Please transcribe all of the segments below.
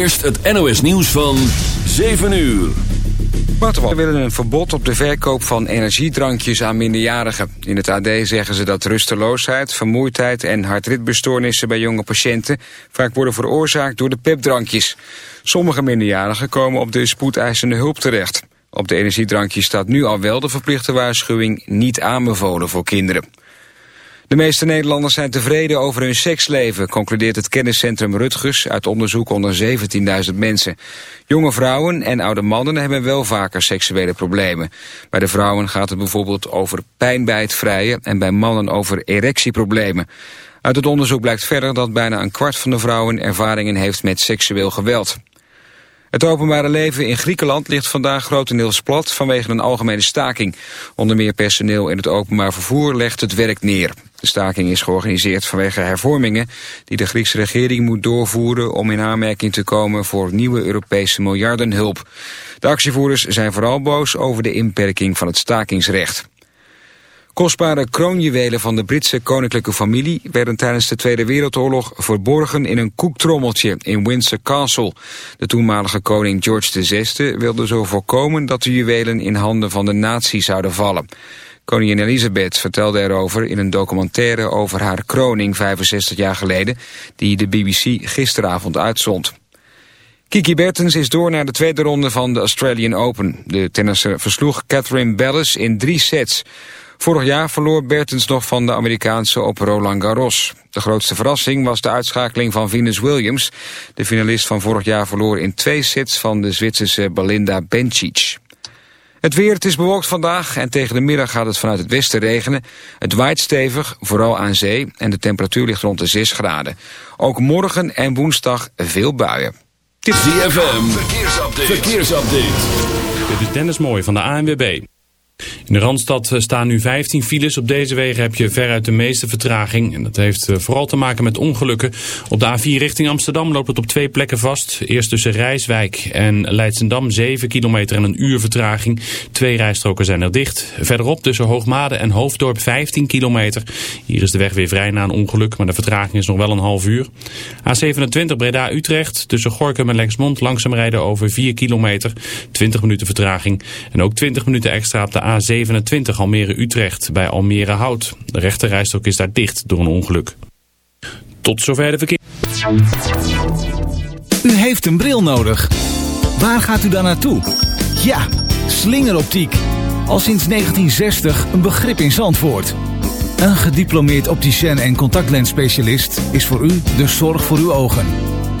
eerst het NOS nieuws van 7 uur. We willen een verbod op de verkoop van energiedrankjes aan minderjarigen. In het AD zeggen ze dat rusteloosheid, vermoeidheid en hartritmestoornissen bij jonge patiënten vaak worden veroorzaakt door de pepdrankjes. Sommige minderjarigen komen op de spoedeisende hulp terecht. Op de energiedrankjes staat nu al wel de verplichte waarschuwing niet aanbevolen voor kinderen. De meeste Nederlanders zijn tevreden over hun seksleven, concludeert het kenniscentrum Rutgers uit onderzoek onder 17.000 mensen. Jonge vrouwen en oude mannen hebben wel vaker seksuele problemen. Bij de vrouwen gaat het bijvoorbeeld over pijn bij het vrijen en bij mannen over erectieproblemen. Uit het onderzoek blijkt verder dat bijna een kwart van de vrouwen ervaringen heeft met seksueel geweld. Het openbare leven in Griekenland ligt vandaag grotendeels plat vanwege een algemene staking. Onder meer personeel in het openbaar vervoer legt het werk neer. De staking is georganiseerd vanwege hervormingen die de Griekse regering moet doorvoeren om in aanmerking te komen voor nieuwe Europese miljardenhulp. De actievoerders zijn vooral boos over de inperking van het stakingsrecht. Kostbare kroonjuwelen van de Britse koninklijke familie werden tijdens de Tweede Wereldoorlog verborgen in een koektrommeltje in Windsor Castle. De toenmalige koning George VI wilde zo voorkomen dat de juwelen in handen van de nazi zouden vallen. Koningin Elisabeth vertelde erover in een documentaire over haar kroning 65 jaar geleden, die de BBC gisteravond uitzond. Kiki Bertens is door naar de tweede ronde van de Australian Open. De tennisser versloeg Catherine Bellis in drie sets. Vorig jaar verloor Bertens nog van de Amerikaanse op Roland Garros. De grootste verrassing was de uitschakeling van Venus Williams. De finalist van vorig jaar verloor in twee sets van de Zwitserse Belinda Bencic. Het weer, het is bewolkt vandaag en tegen de middag gaat het vanuit het westen regenen. Het waait stevig, vooral aan zee, en de temperatuur ligt rond de 6 graden. Ook morgen en woensdag veel buien. ZFM, verkeersupdate. verkeersupdate. Dit is Dennis Mooij van de ANWB. In de Randstad eh, staan nu 15 files. Op deze wegen heb je veruit de meeste vertraging. En dat heeft eh, vooral te maken met ongelukken. Op de A4 richting Amsterdam loopt het op twee plekken vast. Eerst tussen Rijswijk en Leidsendam 7 kilometer en een uur vertraging. Twee rijstroken zijn er dicht. Verderop tussen Hoogmade en Hoofddorp 15 kilometer. Hier is de weg weer vrij na een ongeluk, maar de vertraging is nog wel een half uur. A27 Breda-Utrecht tussen Gorkum en Lexmond langzaam rijden over 4 kilometer. 20 minuten vertraging. En ook 20 minuten extra op de A27 Almere-Utrecht bij Almere Hout. De rechterrijstok is daar dicht door een ongeluk. Tot zover de verkeer. U heeft een bril nodig. Waar gaat u dan naartoe? Ja, slingeroptiek. Al sinds 1960 een begrip in Zandvoort. Een gediplomeerd opticien en contactlensspecialist is voor u de zorg voor uw ogen.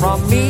from me.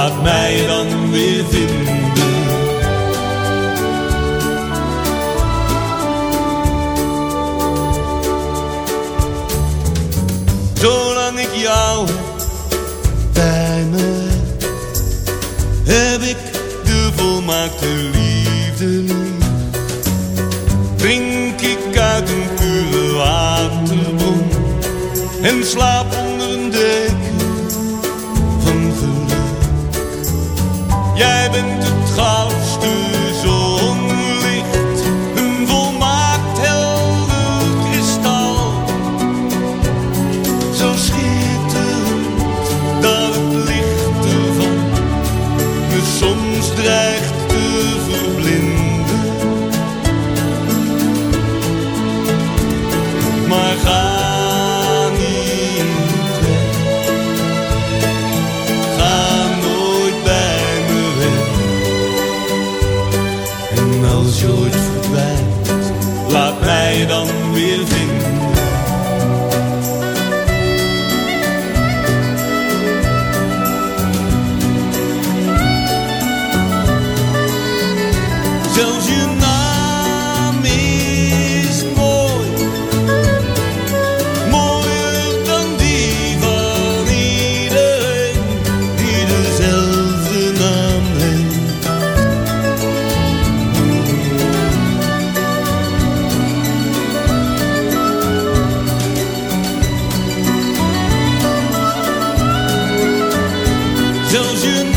gaat mij dan weer vinden. Zolang ik jou bij me heb ik de volmaakte liefde niet. Drink ik uit een pure waterbron en slaap Don't you know?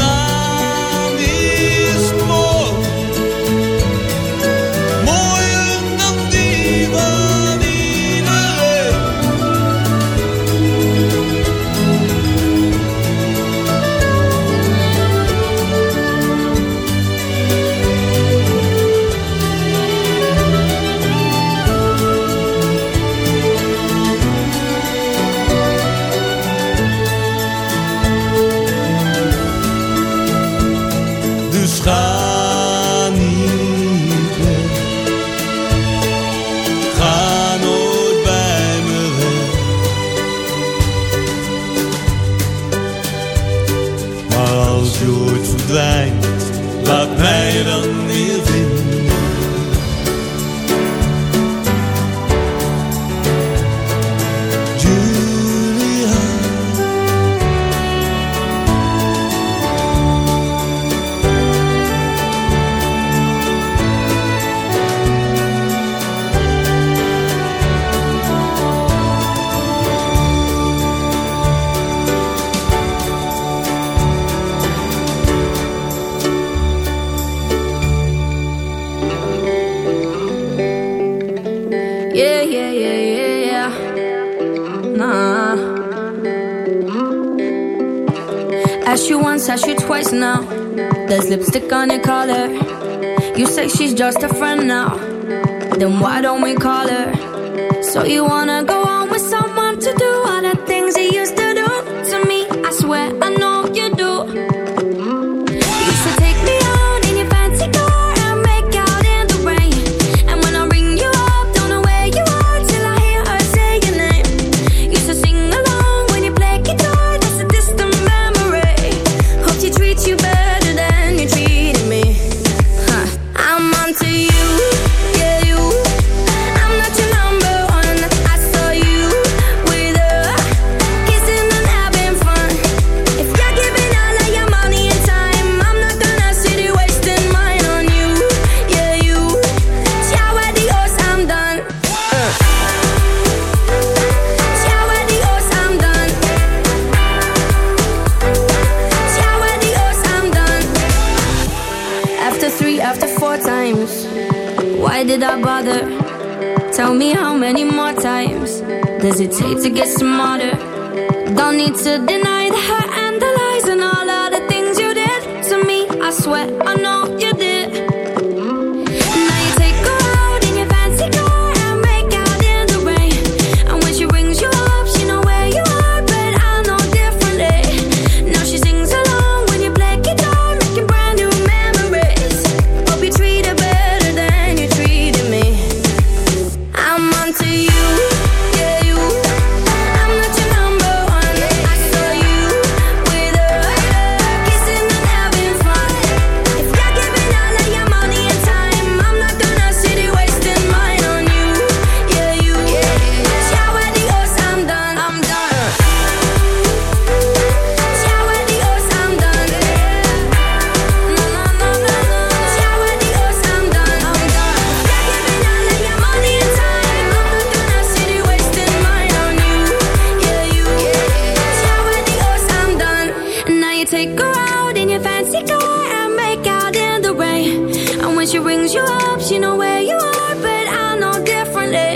Take her out in your fancy car and make out in the rain. And when she rings you up, she know where you are, but I know differently.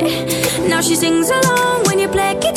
Now she sings along when you play guitar,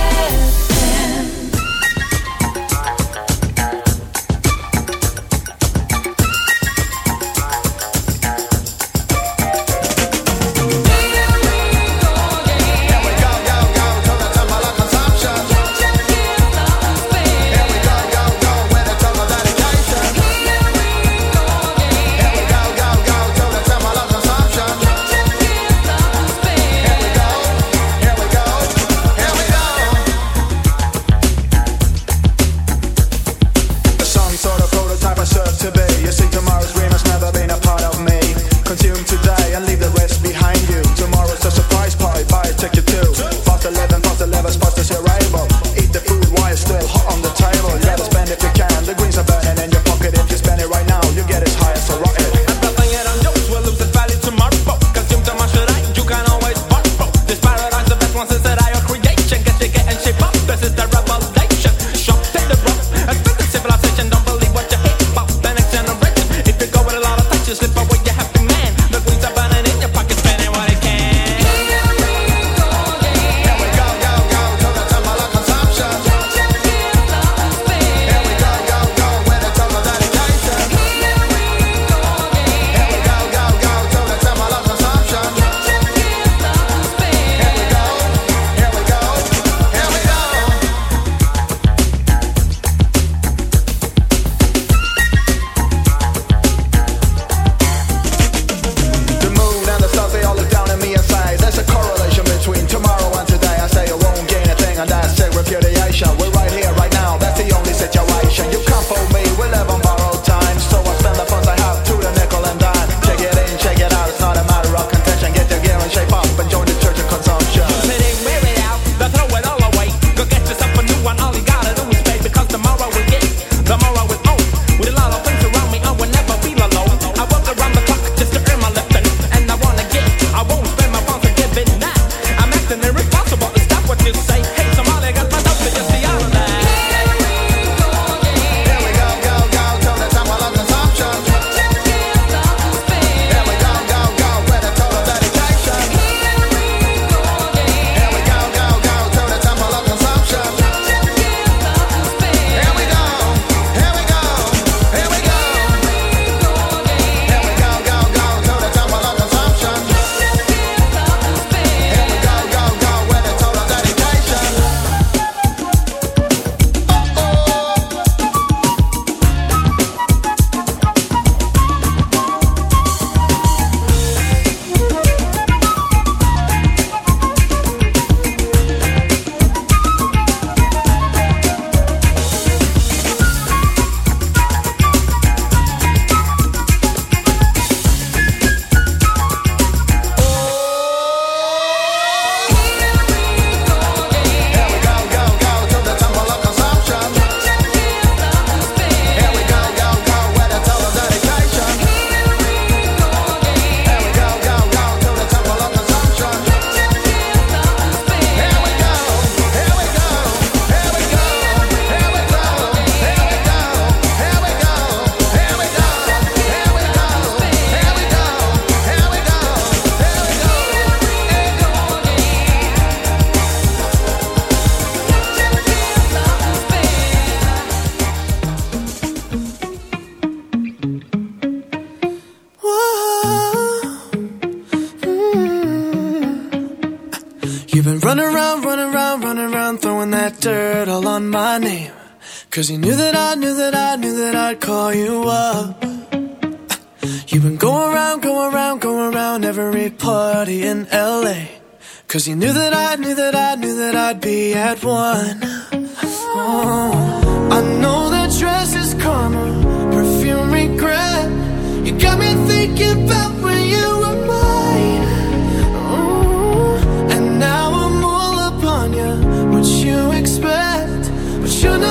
should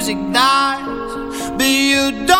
music dies, but you don't.